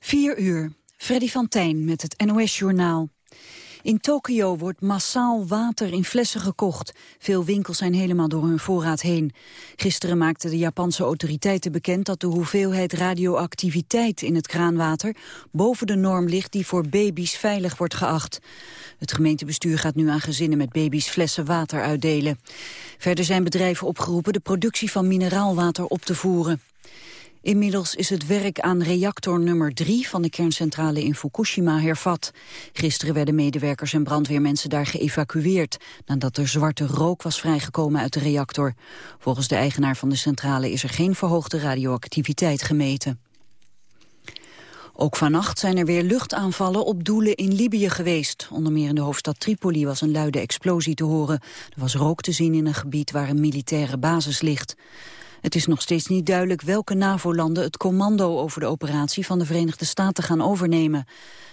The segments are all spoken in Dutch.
4 uur. Freddy van Tijn met het NOS-journaal. In Tokio wordt massaal water in flessen gekocht. Veel winkels zijn helemaal door hun voorraad heen. Gisteren maakten de Japanse autoriteiten bekend dat de hoeveelheid radioactiviteit in het kraanwater boven de norm ligt die voor baby's veilig wordt geacht. Het gemeentebestuur gaat nu aan gezinnen met baby's flessen water uitdelen. Verder zijn bedrijven opgeroepen de productie van mineraalwater op te voeren. Inmiddels is het werk aan reactor nummer 3 van de kerncentrale in Fukushima hervat. Gisteren werden medewerkers en brandweermensen daar geëvacueerd... nadat er zwarte rook was vrijgekomen uit de reactor. Volgens de eigenaar van de centrale is er geen verhoogde radioactiviteit gemeten. Ook vannacht zijn er weer luchtaanvallen op doelen in Libië geweest. Onder meer in de hoofdstad Tripoli was een luide explosie te horen. Er was rook te zien in een gebied waar een militaire basis ligt. Het is nog steeds niet duidelijk welke NAVO-landen het commando over de operatie van de Verenigde Staten gaan overnemen.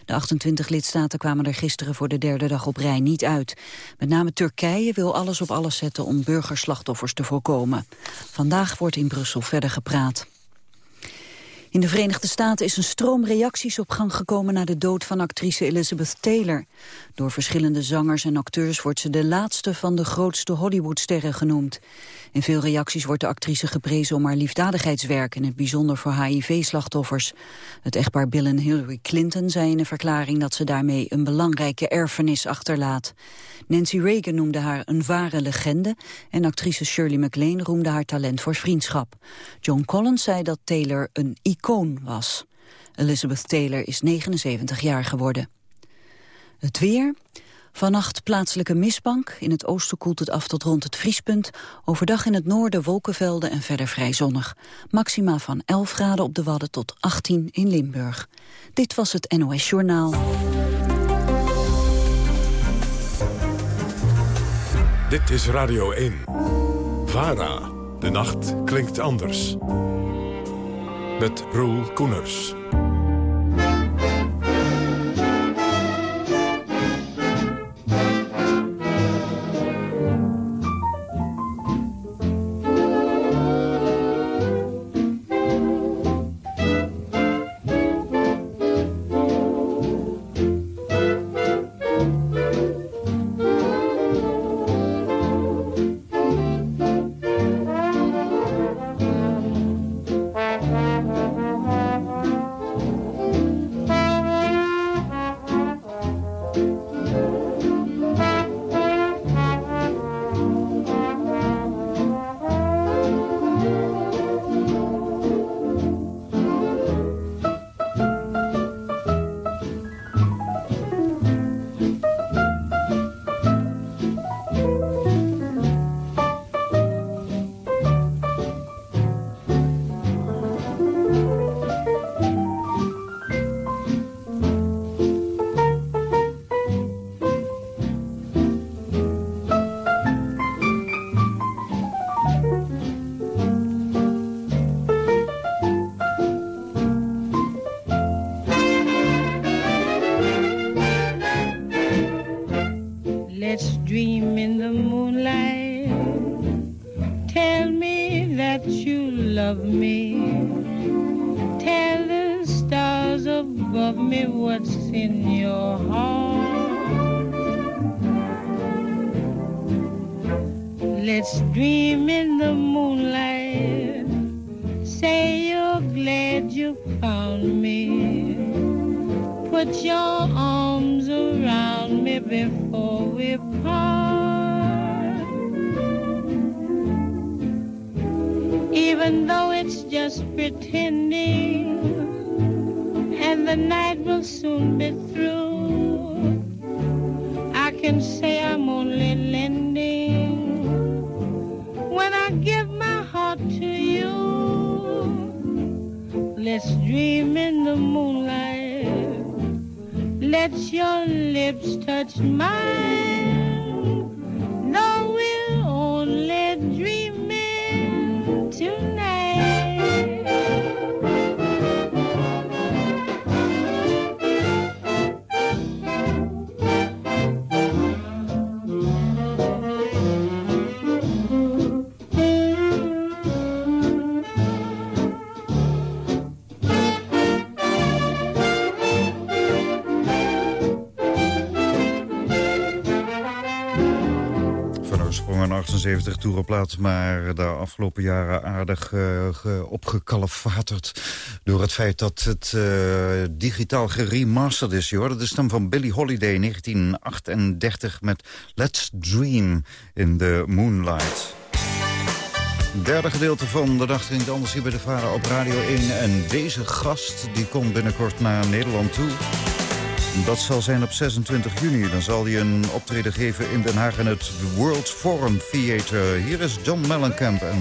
De 28 lidstaten kwamen er gisteren voor de derde dag op rij niet uit. Met name Turkije wil alles op alles zetten om burgerslachtoffers te voorkomen. Vandaag wordt in Brussel verder gepraat. In de Verenigde Staten is een stroom reacties op gang gekomen na de dood van actrice Elizabeth Taylor. Door verschillende zangers en acteurs wordt ze de laatste van de grootste Hollywoodsterren genoemd. In veel reacties wordt de actrice geprezen om haar liefdadigheidswerk... in het bijzonder voor HIV-slachtoffers. Het echtpaar Bill en Hillary Clinton zei in een verklaring... dat ze daarmee een belangrijke erfenis achterlaat. Nancy Reagan noemde haar een ware legende... en actrice Shirley MacLaine roemde haar talent voor vriendschap. John Collins zei dat Taylor een icoon was. Elizabeth Taylor is 79 jaar geworden. Het weer... Vannacht plaatselijke mistbank. In het oosten koelt het af tot rond het vriespunt. Overdag in het noorden wolkenvelden en verder vrij zonnig. Maxima van 11 graden op de Wadden tot 18 in Limburg. Dit was het NOS Journaal. Dit is Radio 1. VARA. De nacht klinkt anders. Met Roel Koeners. Let's dream in the moonlight. Say you're glad you found me. Put your arms around me before we part. Even though it's just pretending, and the night will soon be through, I can say I'm only lending when I give my heart to you. Let's dream in the moonlight. Let your lips touch mine. 75 toerenplaats, maar de afgelopen jaren aardig uh, opgekalefaterd... door het feit dat het uh, digitaal geremasterd is. Je hoorde de stem van Billie Holiday 1938 met Let's Dream in the Moonlight. Derde gedeelte van de dag ging anders hier bij de Varen op Radio 1. En deze gast die komt binnenkort naar Nederland toe. Dat zal zijn op 26 juni. Dan zal hij een optreden geven in Den Haag in het World Forum Theater. Hier is John Mellencamp en...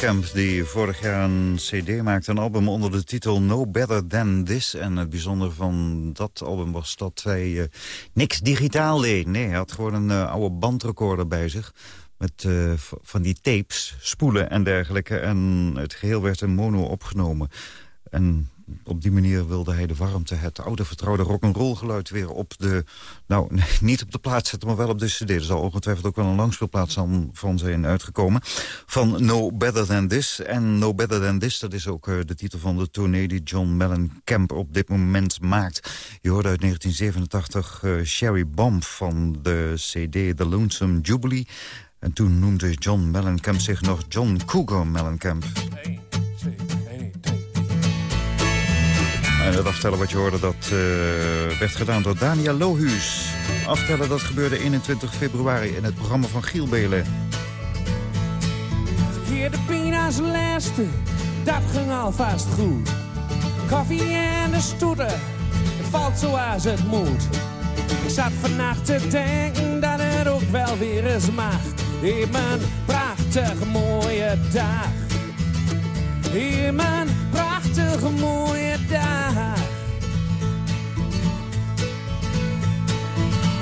Mellencamp, die vorig jaar een cd maakte, een album onder de titel No Better Than This. En het bijzondere van dat album was dat hij uh, niks digitaal deed. Nee, hij had gewoon een uh, oude bandrecorder bij zich. Met uh, van die tapes, spoelen en dergelijke. En het geheel werd in mono opgenomen. En op die manier wilde hij de warmte, het oude vertrouwde rock'n'roll geluid weer op de... Nou, niet op de plaats zetten, maar wel op de cd. Er zal ongetwijfeld ook wel een langspeelplaats van zijn uitgekomen. Van No Better Than This. En No Better Than This, dat is ook uh, de titel van de tournee die John Mellencamp op dit moment maakt. Je hoorde uit 1987 uh, Sherry Bomb van de cd The Lonesome Jubilee. En toen noemde John Mellencamp zich nog John Cougar Mellencamp. Hey, twee, en het aftellen wat je hoorde, dat uh, werd gedaan door Daniel Lohuus. Aftellen, dat gebeurde 21 februari in het programma van Giel Belen. Verkeerde pina's laatste, dat ging alvast goed. Koffie en de stoeten, het valt zoals het moet. Ik zat vannacht te denken dat het ook wel weer eens mag. In mijn prachtige mooie dag. In mijn prachtige mooie dag.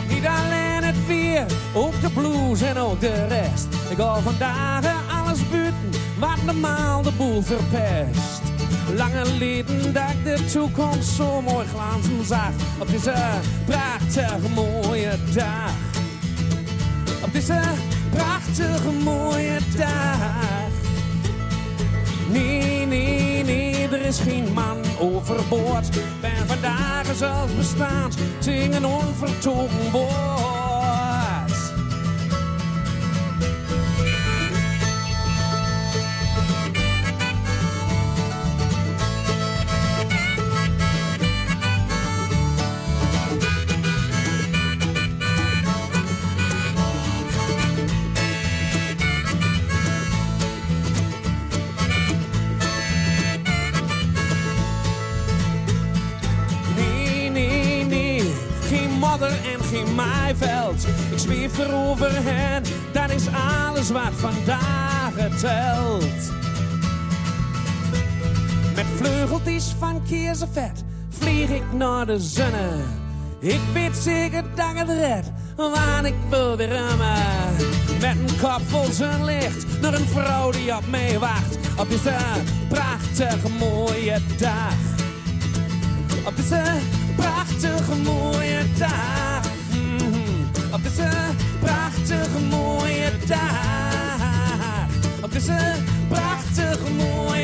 Niet alleen het weer, ook de blues en ook de rest. Ik ga vandaag alles buiten, wat normaal de boel verpest. Lange leden dat ik de toekomst zo mooi glanzen zag. Op deze prachtige mooie dag. Op deze prachtige mooie dag. Nee, nee, nee, er is geen man overboord. Ben vandaag zelfs bestaat, zingen onvertogen woord. Erover hen, dat is alles wat vandaag telt. Met vleugeltjes van vet vlieg ik naar de zonne. Ik weet zeker dat het red, want ik wil weer remmen. Met een kop vol zijn licht, naar een vrouw die op mij wacht. Op deze prachtige mooie dag. Op deze prachtige mooie dag. Prachtige mooie dag. Op deze prachtige mooie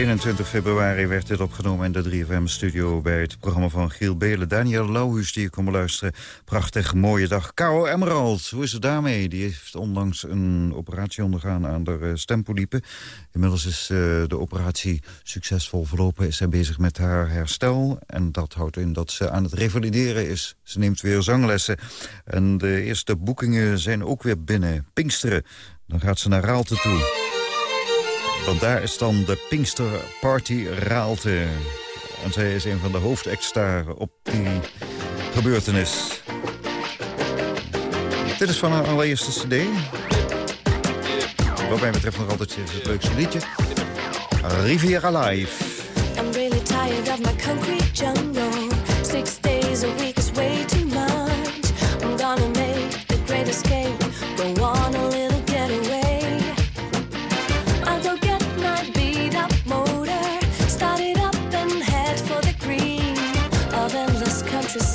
21 februari werd dit opgenomen in de 3FM-studio... bij het programma van Giel Belen. Daniel Lauwhuis, die je kon beluisteren. Prachtig, mooie dag. Caro Emerald, hoe is het daarmee? Die heeft onlangs een operatie ondergaan aan de uh, stempoliepen. Inmiddels is uh, de operatie succesvol verlopen. Is zij bezig met haar herstel. En dat houdt in dat ze aan het revalideren is. Ze neemt weer zanglessen. En de eerste boekingen zijn ook weer binnen. Pinksteren. Dan gaat ze naar Raalte toe. Want daar is dan de Pinkster Party Raalte. En zij is een van de hoofdacts op die gebeurtenis. Dit is van haar allereerste cd. Wat mij betreft nog altijd het leukste liedje. Riviera Live. I'm really tired of my concrete jungle. Six days a week is way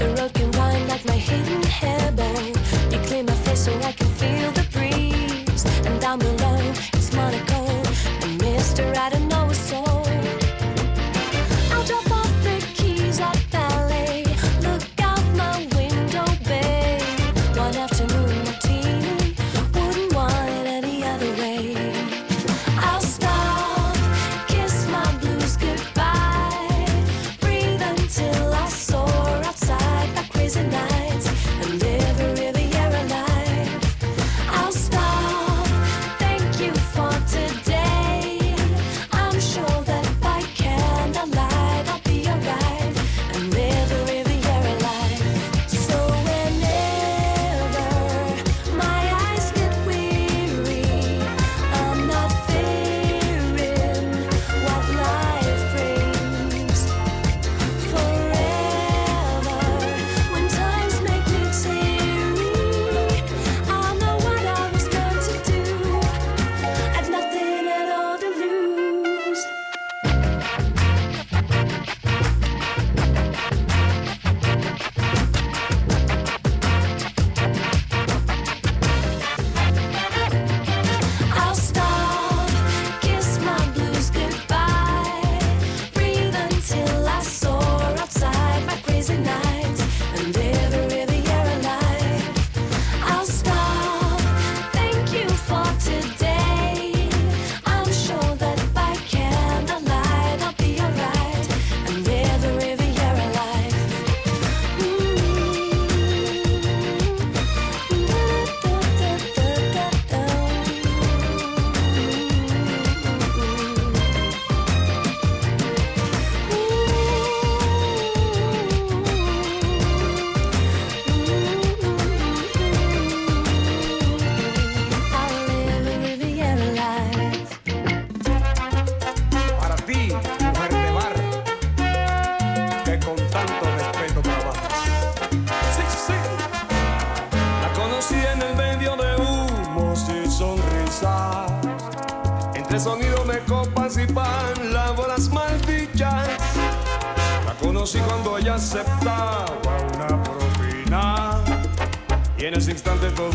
the rock and roll.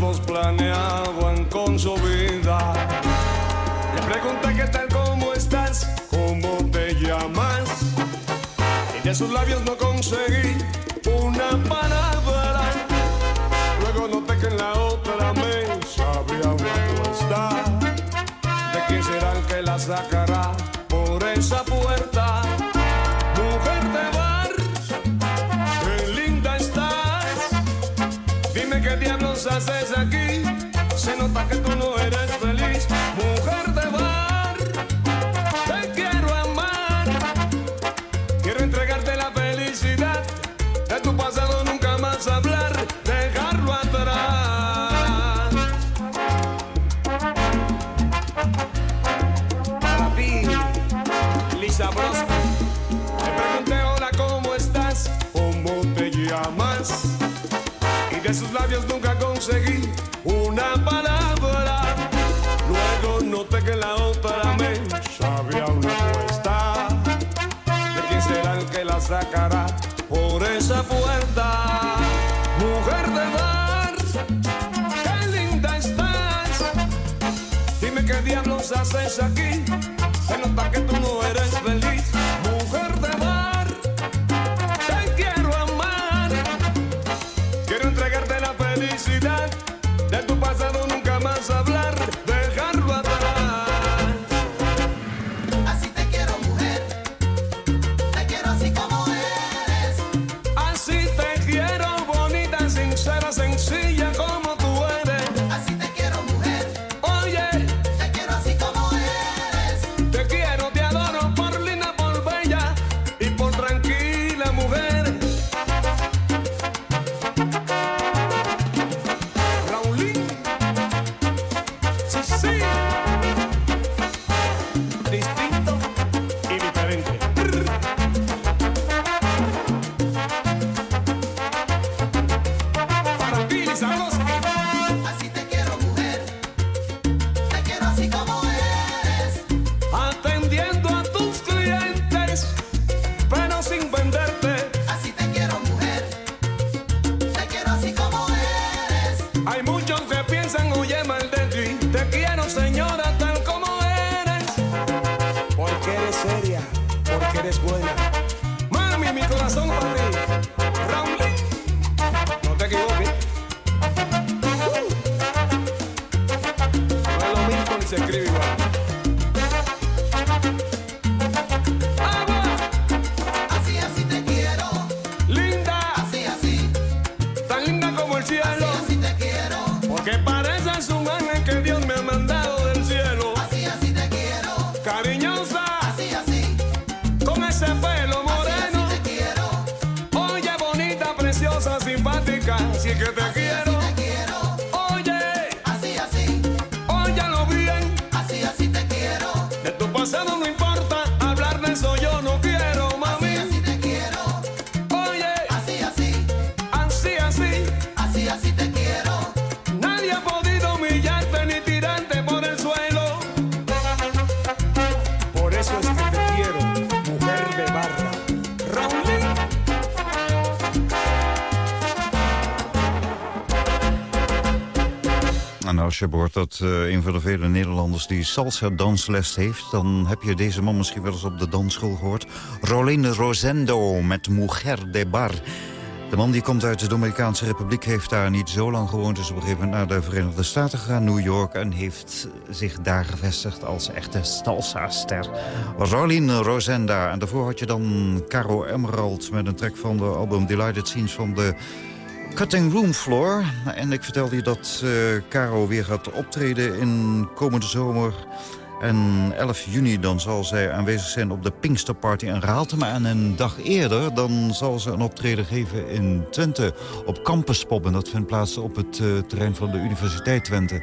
muchos planeaban con su vida. Le pregunté qué tal, cómo estás, cómo te llamas. Y de sus labios no conseguí una palabra. Luego noté que en la otra mesa había una apuesta. ¿De quién serán que la sacan? haces aquí? Se nota que tú no eres feliz, mujer de bar. Te quiero amar. Quiero entregarte la felicidad. De tu pasado nunca más hablar, dejarlo atrás. Papi, Lisa Brosco. Te pregunté hola, ¿cómo estás? ¿Cómo te llamas? Y de sus labios nunca esa puerta, mujer de mar, qué linda estás. Dime qué diablos haces aquí, se nota que tú no eres feliz. Als dat eh, een van de vele Nederlanders die salsa-dansles heeft... dan heb je deze man misschien wel eens op de dansschool gehoord. Rolin Rosendo met Mujer de Bar. De man die komt uit de Dominicaanse Republiek, heeft daar niet zo lang gewoond. Is op een gegeven moment naar de Verenigde Staten gegaan, New York... en heeft zich daar gevestigd als echte salsa-ster. Rolin Rosenda. En daarvoor had je dan Caro Emerald met een track van de album Delighted Scenes van de... Cutting Room Floor. En ik vertelde je dat eh Caro weer gaat optreden in komende zomer. En 11 juni dan zal zij aanwezig zijn op de Pinksterparty in Raalte. En een dag eerder dan zal ze een optreden geven in Twente op Campus Pop. En dat vindt plaats op het eh, terrein van de Universiteit Twente.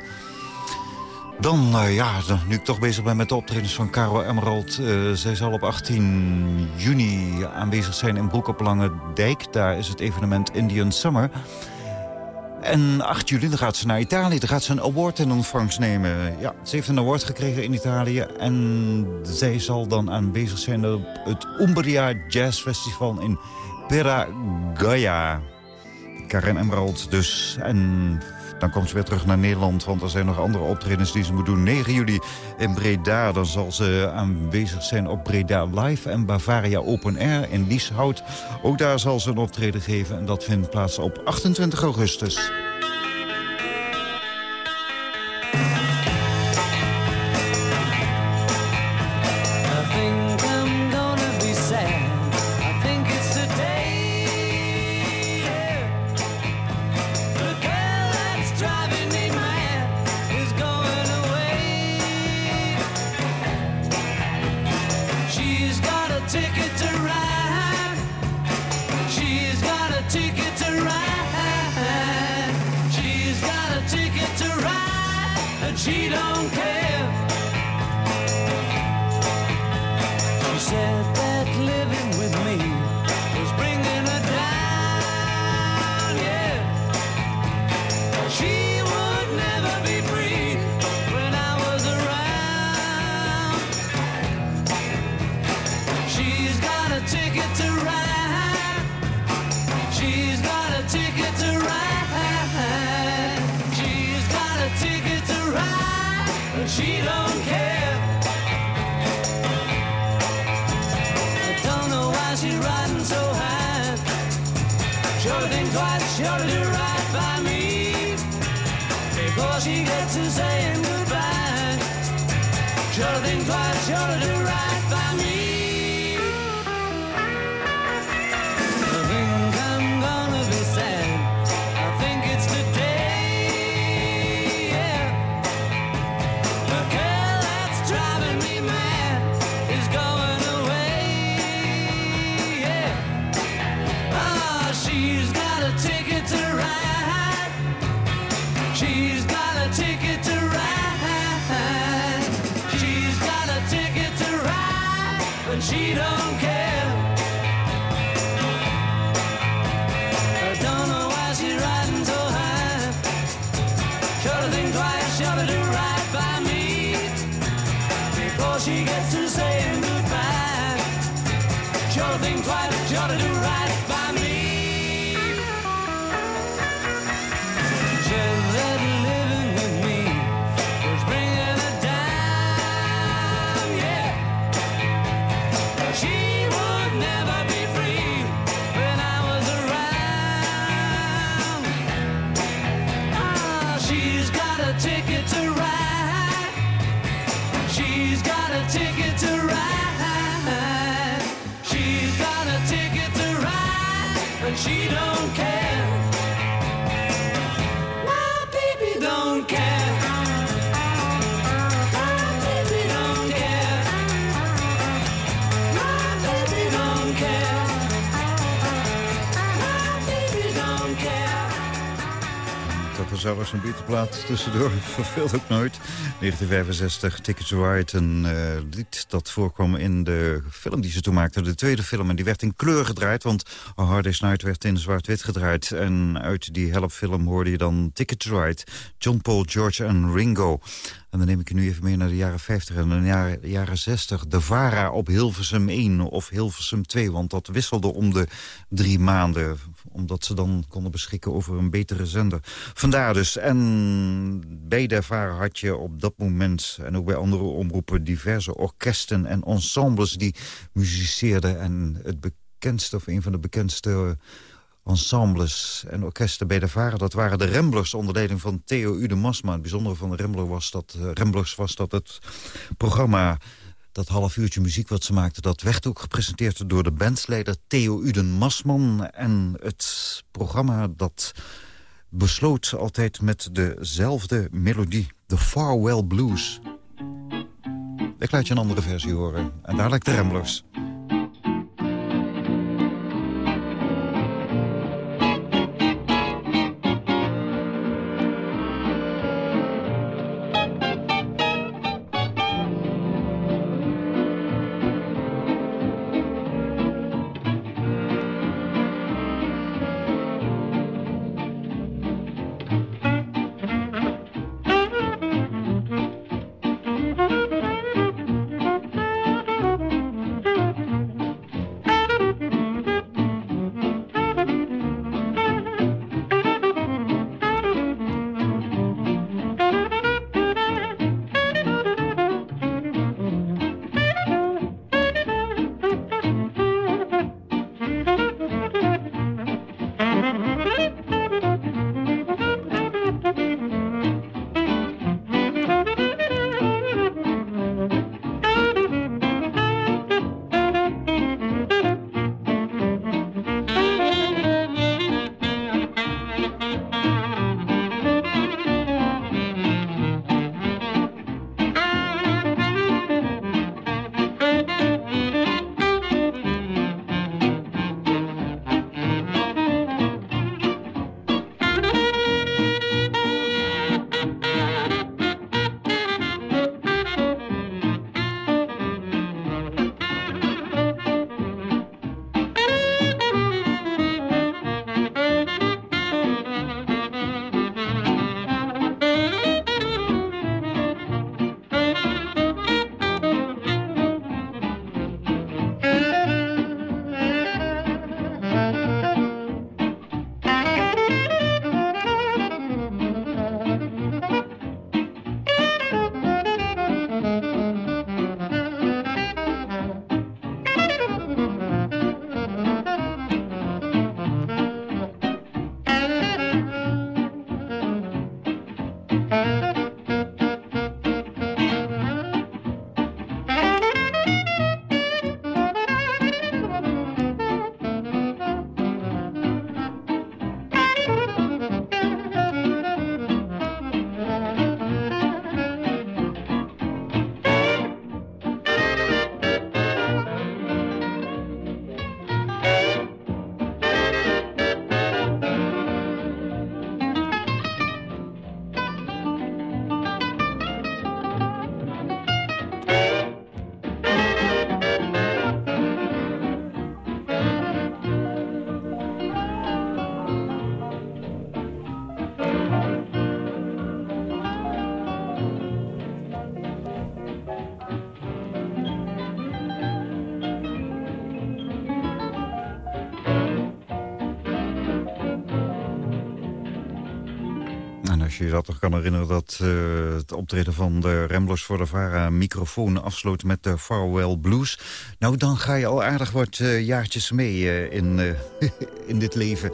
Dan, eh, ja, nu ik toch bezig ben met de optredens van Caro Emerald... eh, zij zal op 18 juni aanwezig zijn in Broek op Lange Dijk. Daar is het evenement Indian Summer. En 8 juli dan gaat ze naar Italië. Dan gaat ze een award in ontvangst nemen. Ja, ze heeft een award gekregen in Italië. En zij zal dan aanwezig zijn op het Umbria Jazz Festival in Peragoya. Karen Emerald dus. En dan komt ze weer terug naar Nederland, want er zijn nog andere optredens die ze moet doen. 9 juli in Breda, dan zal ze aanwezig zijn op Breda Live... en Bavaria Open Air in Lieshout. Ook daar zal ze een optreden geven en dat vindt plaats op 28 augustus. Een bietenplaat tussendoor. Verveelt ook nooit. 1965, Ticket to Ride. Een eh, lied dat voorkwam in de film die ze toen maakten. De tweede film. En die werd in kleur gedraaid. Want A Hard Night werd in zwart-wit gedraaid. En uit die helpfilm hoorde je dan Ticket to Ride. John Paul, George en Ringo. En dan neem ik nu even mee naar de jaren 50 en de jaren, jaren 60. De VARA op Hilversum 1 of Hilversum 2. Want dat wisselde om de drie maanden. Omdat ze dan konden beschikken over een betere zender. Vandaar dus. En bij de VARA had je op dat moment... en ook bij andere omroepen diverse orkesten en ensembles... die muziceerden. En het bekendste of een van de bekendste ensembles en orkesten bij de Varen. Dat waren de Ramblers onder leiding van Theo Ude Masma. Het bijzondere van de Rambler was dat, uh, Ramblers was dat het programma... dat half uurtje muziek wat ze maakten... dat werd ook gepresenteerd door de bandleider Theo Uden Masman. En het programma dat besloot altijd met dezelfde melodie. De Farewell Blues. Ik laat je een andere versie horen. En daar lijkt de Ramblers. Als je je dat nog kan herinneren... dat uh, het optreden van de Ramblers voor de VARA microfoon afsloot met de Farewell Blues. Nou, dan ga je al aardig wat uh, jaartjes mee uh, in, in dit leven.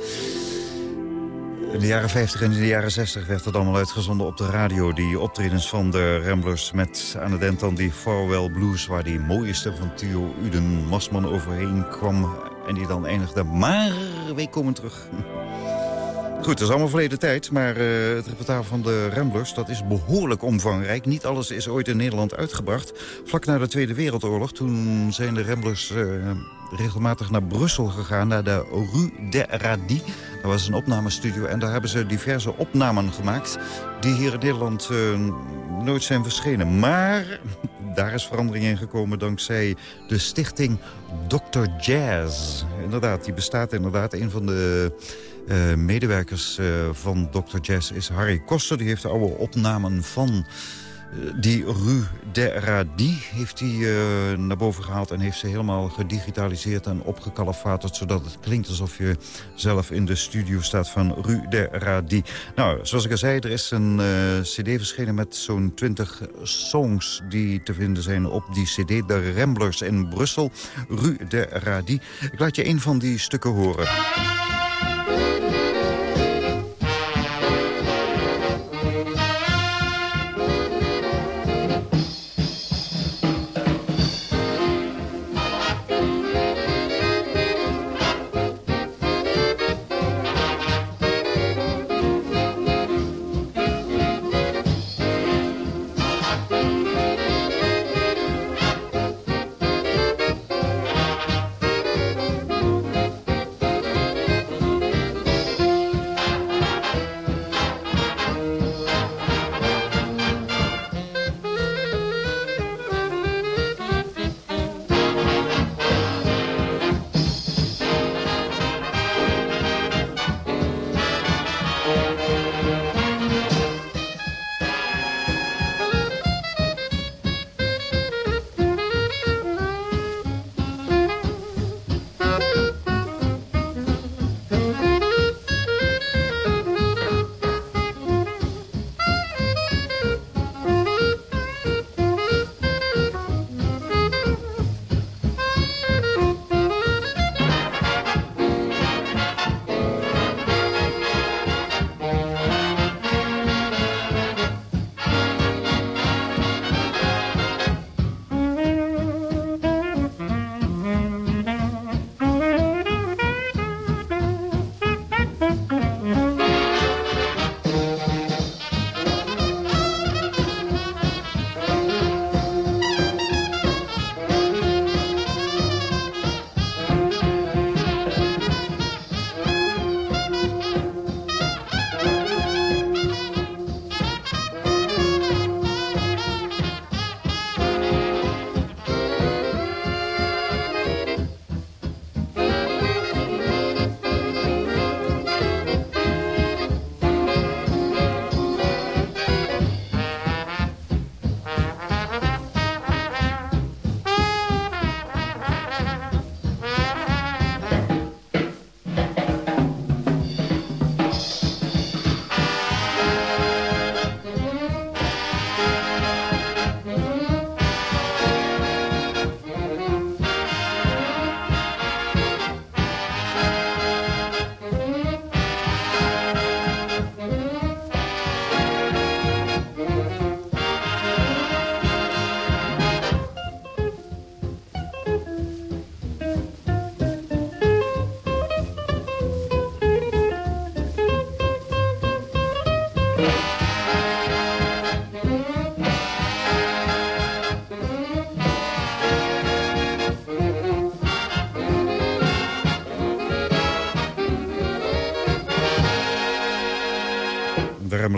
In de jaren 50 en in de jaren 60 werd het allemaal uitgezonden op de radio. Die optredens van de Ramblers met aan eind dan die Farewell Blues... waar die mooiste van Theo Uden Masman overheen kwam... en die dan eindigde. Maar wij komen terug. Goed, dat is allemaal verleden tijd, maar uh, het repertoire van de Ramblers... dat is behoorlijk omvangrijk. Niet alles is ooit in Nederland uitgebracht. Vlak na de Tweede Wereldoorlog, toen zijn de Ramblers... Uh, regelmatig naar Brussel gegaan, naar de Rue de Radie. Dat was een opnamestudio en daar hebben ze diverse opnamen gemaakt... die hier in Nederland uh, nooit zijn verschenen. Maar daar is verandering in gekomen dankzij de stichting Dr. Jazz. Inderdaad, die bestaat inderdaad. Een van de uh, medewerkers uh, van Dr. Jazz is Harry Koster. Die heeft de oude opnamen van Die Rue de Radie heeft hij eh, naar boven gehaald... en heeft ze helemaal gedigitaliseerd en opgekalefaterd... zodat het klinkt alsof je zelf in de studio staat van Rue de Radie. Nou, zoals ik al zei, er is een eh, cd verschenen met zo'n 20 songs... die te vinden zijn op die cd. De Ramblers in Brussel, Rue de Radie. Ik laat je een van die stukken horen.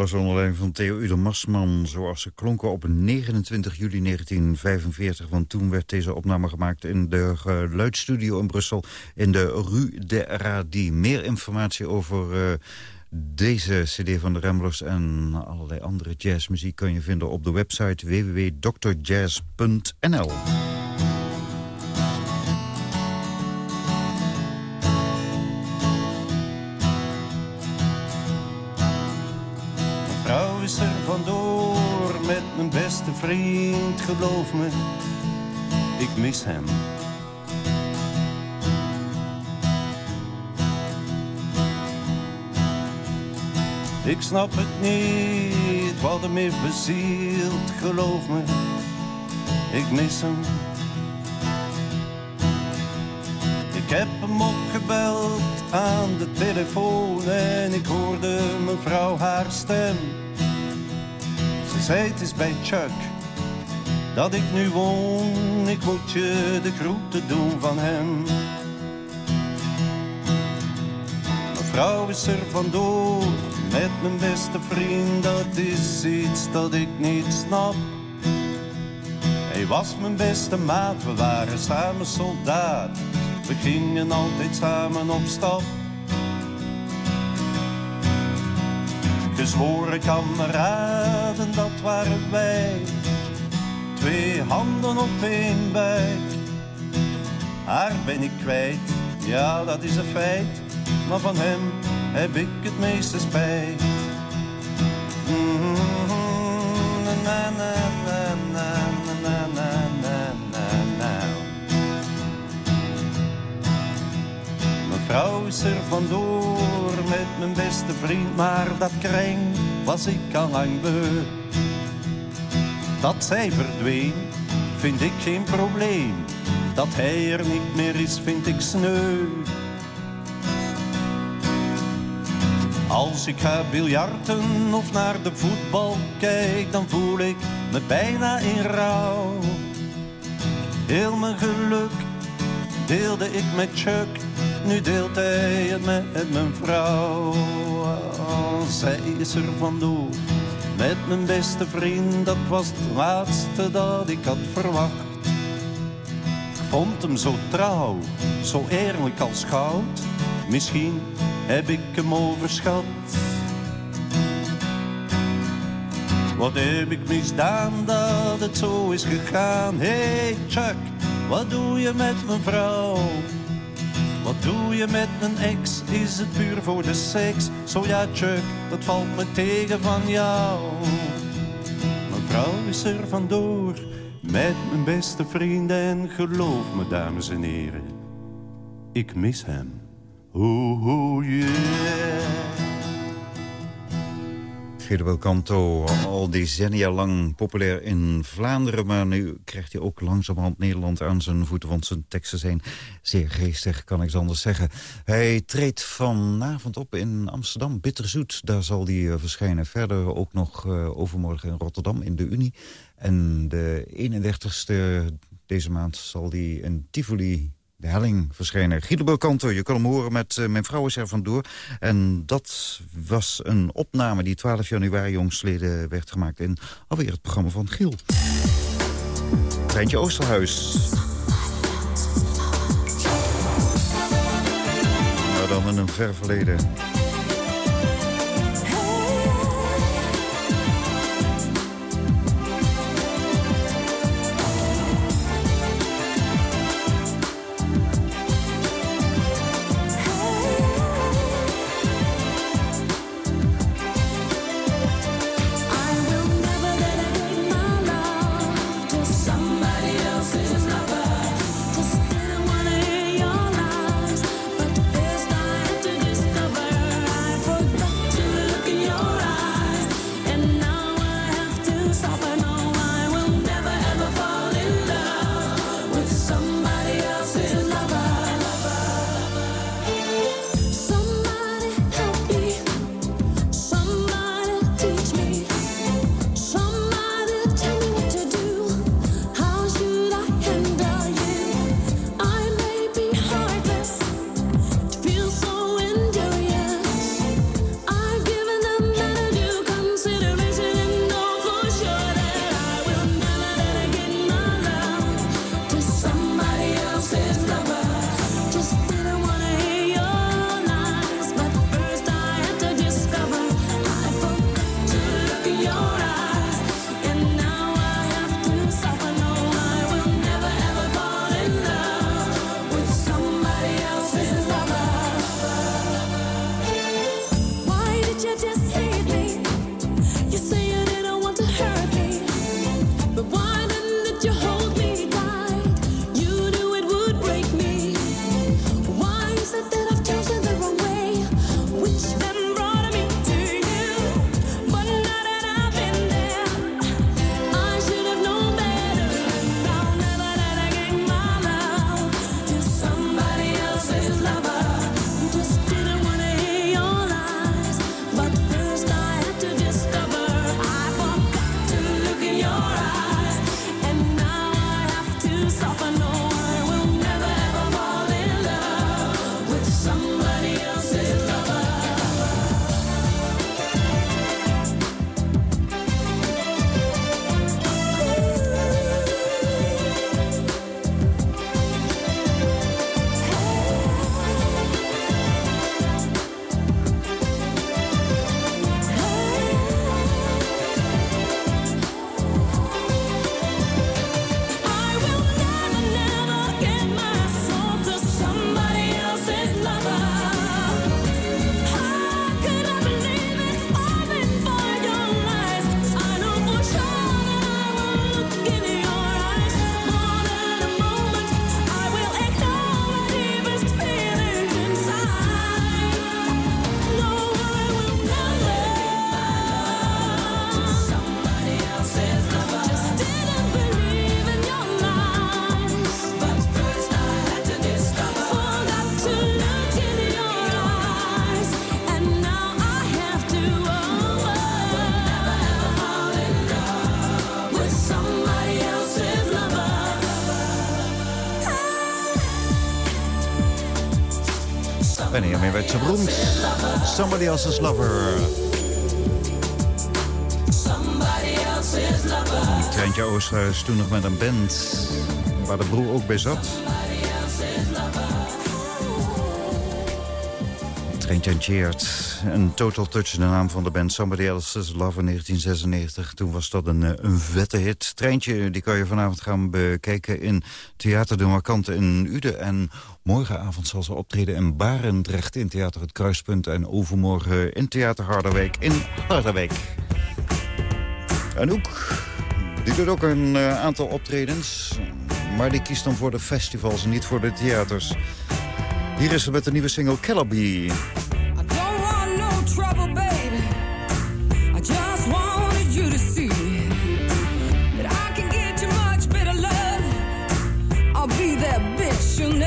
De Remmelers onder leiding van Theo Uder Masman... zoals ze klonken op 29 juli 1945. Want toen werd deze opname gemaakt in de geluidsstudio in Brussel... in de Rue de Radie. Meer informatie over... eh, deze cd van de Ramblers en allerlei andere jazzmuziek... kan je vinden op de website www.drjazz.nl. vriend, geloof me, ik mis hem. Ik snap het niet, wat hem heeft bezield, geloof me, ik mis hem. Ik heb hem opgebeld aan de telefoon en ik hoorde mevrouw haar stem. Ze zei het is bij Chuck dat ik nu woon, ik moet je de groeten doen van hem. Mevrouw is er vandoor met mijn beste vriend, dat is iets dat ik niet snap. Hij was mijn beste maat, we waren samen soldaat. We gingen altijd samen op stap. Gezworen kameraden, dat waren wij twee handen op één bijt. Haar ben ik kwijt, ja dat is een feit, maar van hem heb ik het meeste spijt. Mijn vrouw Mevrouw is er vandoor met mijn beste vriend, maar dat kring was ik al lang beu. Dat zij verdween, vind ik geen probleem. Dat hij er niet meer is, vind ik sneu. Als ik ga biljarten of naar de voetbal kijk, dan voel ik me bijna in rouw. Heel mijn geluk deelde ik met Chuck, nu deelt hij het met mijn vrouw. Zij is er vandoor met mijn beste vriend, dat was het laatste dat ik had verwacht. Ik vond hem zo trouw, zo eerlijk als goud. Misschien heb ik hem overschat. Wat heb ik misdaan dat het zo is gegaan? Hey Chuck, wat doe je met mijn vrouw? Wat doe je met mijn ex? Is het puur voor de seks? Zo ja Chuck, dat valt me tegen van jou. Mijn vrouw is er vandoor met mijn beste vriend en geloof me dames en heren, ik mis hem. Oeh, oeh, yeah. Gedewel Canto, al decennia lang populair in Vlaanderen... maar nu krijgt hij ook langzamerhand Nederland aan zijn voeten... want zijn teksten zijn zeer geestig, kan ik anders zeggen. Hij treedt vanavond op in Amsterdam, Bitterzoet. Daar zal hij eh, verschijnen. Verder ook nog eh, overmorgen in Rotterdam in de Unie. En de 31ste deze maand zal hij in Tivoli de helling verschijnen. Guido Belcanto, je kan hem horen met eh, Mijn vrouw is er vandoor. En dat was een opname die 12 januari jongsleden werd gemaakt... in alweer het programma van Giel. Treintje Oosterhuis. Maar dan in een ver verleden. Else's Lover. Treintje Oosterhuis toen nog met een band waar de broer ook bij zat. Treintje en Cheert. Een total touch, de naam van de band Somebody Else's Lover 1996. Toen was dat een, eh, een vette hit. Treintje, die kan je vanavond gaan bekijken in Theater de Markante in Uden. En morgenavond zal ze optreden in Barendrecht in Theater Het Kruispunt. En overmorgen in Theater Harderwijk in Harderwijk. Anouk, die doet ook een eh, aantal optredens. Maar die kiest dan voor de festivals en niet voor de theaters. Hier is ze met de nieuwe single Calaby.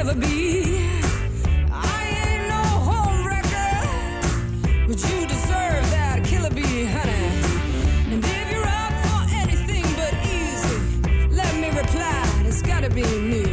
Never be. I ain't no home wrecker, but you deserve that killer bee, honey. And if you're up for anything but easy, let me reply. It's gotta be me.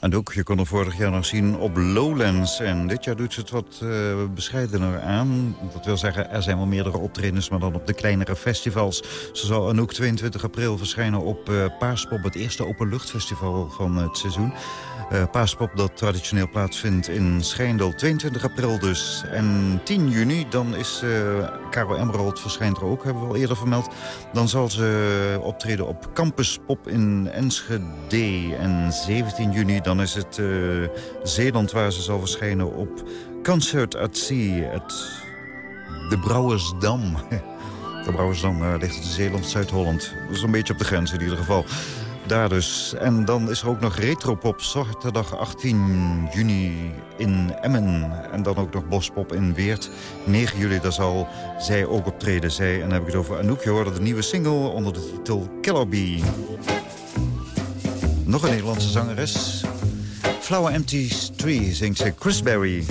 En ook, je kon er vorig jaar nog zien op Lowlands. En dit jaar doet ze het wat eh, bescheidener aan. Dat wil zeggen, er zijn wel meerdere optredens, maar dan op de kleinere festivals. Ze zal Anouk 22 april verschijnen op eh, Paaspop, het eerste openluchtfestival van het seizoen. Eh Paaspop dat traditioneel plaatsvindt in Schijndel. 22 april dus. En 10 juni, dan is eh Caro Emerald verschijnt er ook, hebben we al eerder vermeld. Dan zal ze optreden op Campus Pop in Enschede. En 17 juni, dan is het eh, Zeeland waar ze zal verschijnen op Concert at Sea. Het, de Brouwersdam. De Brouwersdam ligt in Zeeland, Zuid-Holland. Dat is een beetje op de grens in ieder geval. Daar dus. En dan is er ook nog Retropop, zaterdag 18 juni in Emmen. En dan ook nog Bospop in Weert. 9 juli, daar zal zij ook optreden. Zij, en dan heb ik het over Anouk. Je hoorde de nieuwe single onder de titel Killer Bee. Nog een Nederlandse zangeres. Flower Empty Tree zingt ze Chris Berry.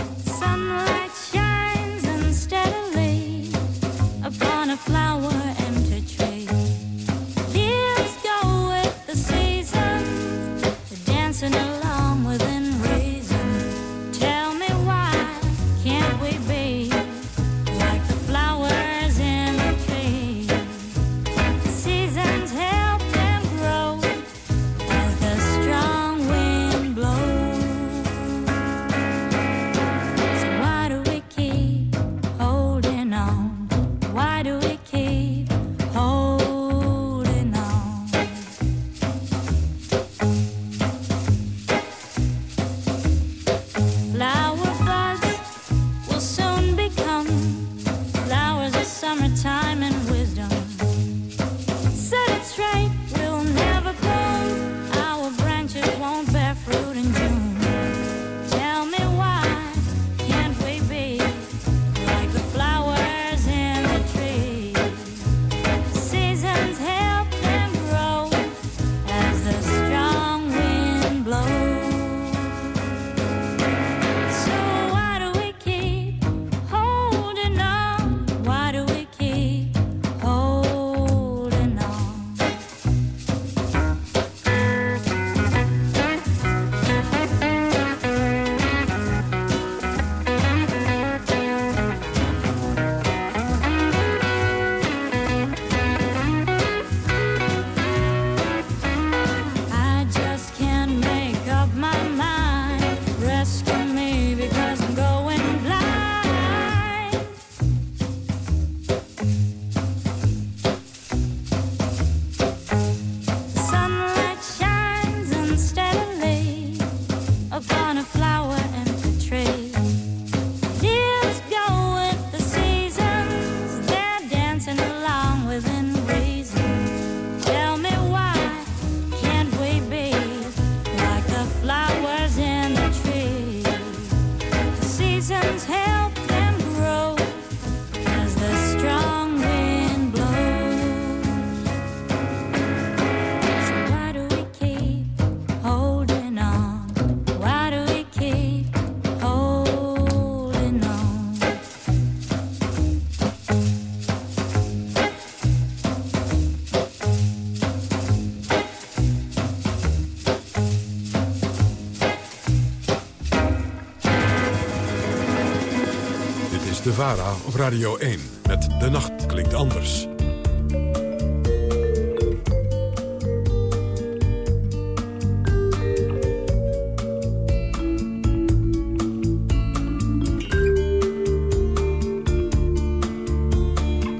VARA op Radio 1 met De Nacht Klinkt Anders.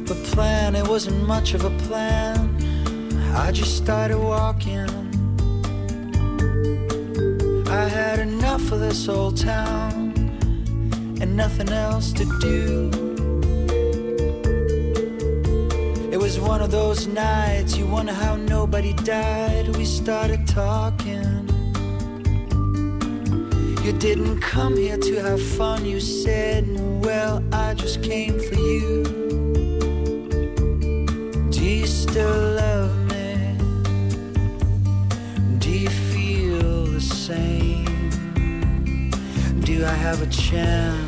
The plan, it wasn't much of a plan. I just started walking. I had enough of this old town nothing else to do. It was one of those nights you wonder how nobody died. We started talking. You didn't come here to have fun, you said. Well, I just came for you. Do you still love me? Do you feel the same? Do I have a chance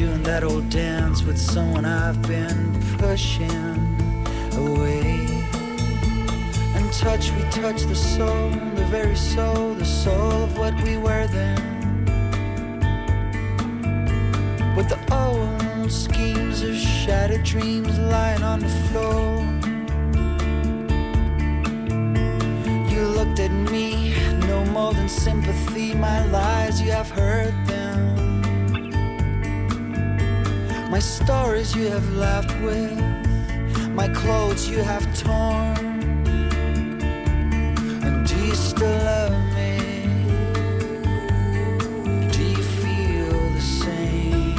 doing that old dance with someone I've been pushing away? And touch, we touch the soul, the very soul, the soul of what we were then. With the old schemes of shattered dreams lying on the floor. You looked at me, no more than sympathy. My lies, you have heard them. My stories you have left with, my clothes you have torn. And do you still love me? Do you feel the same?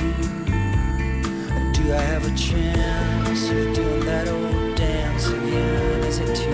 And do I have a chance of doing that old dance again? Is it too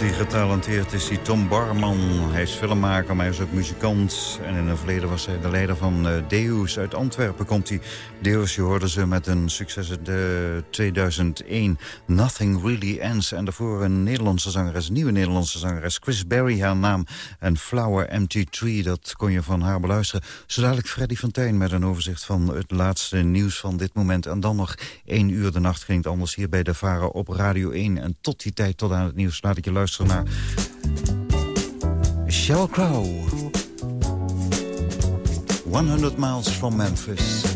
Multigetalenteerd is hij Tom Barman. Hij is filmmaker, maar hij is ook muzikant. En in het verleden was hij de leider van eh, Deus. Uit Antwerpen komt hij. Deus, je hoorde ze met een succes in de 2001. Nothing Really Ends. En daarvoor een Nederlandse zangeres, nieuwe Nederlandse zangeres. Chris Berry, haar naam. En Flower Empty Tree, dat kon je van haar beluisteren. Zo dadelijk Freddy Fontijn met een overzicht van het laatste nieuws van dit moment. En dan nog één uur de nacht het anders hier bij de Varen op Radio 1. En tot die tijd, tot aan het nieuws, laat ik je luisteren naar Crow. 100 miles from Memphis.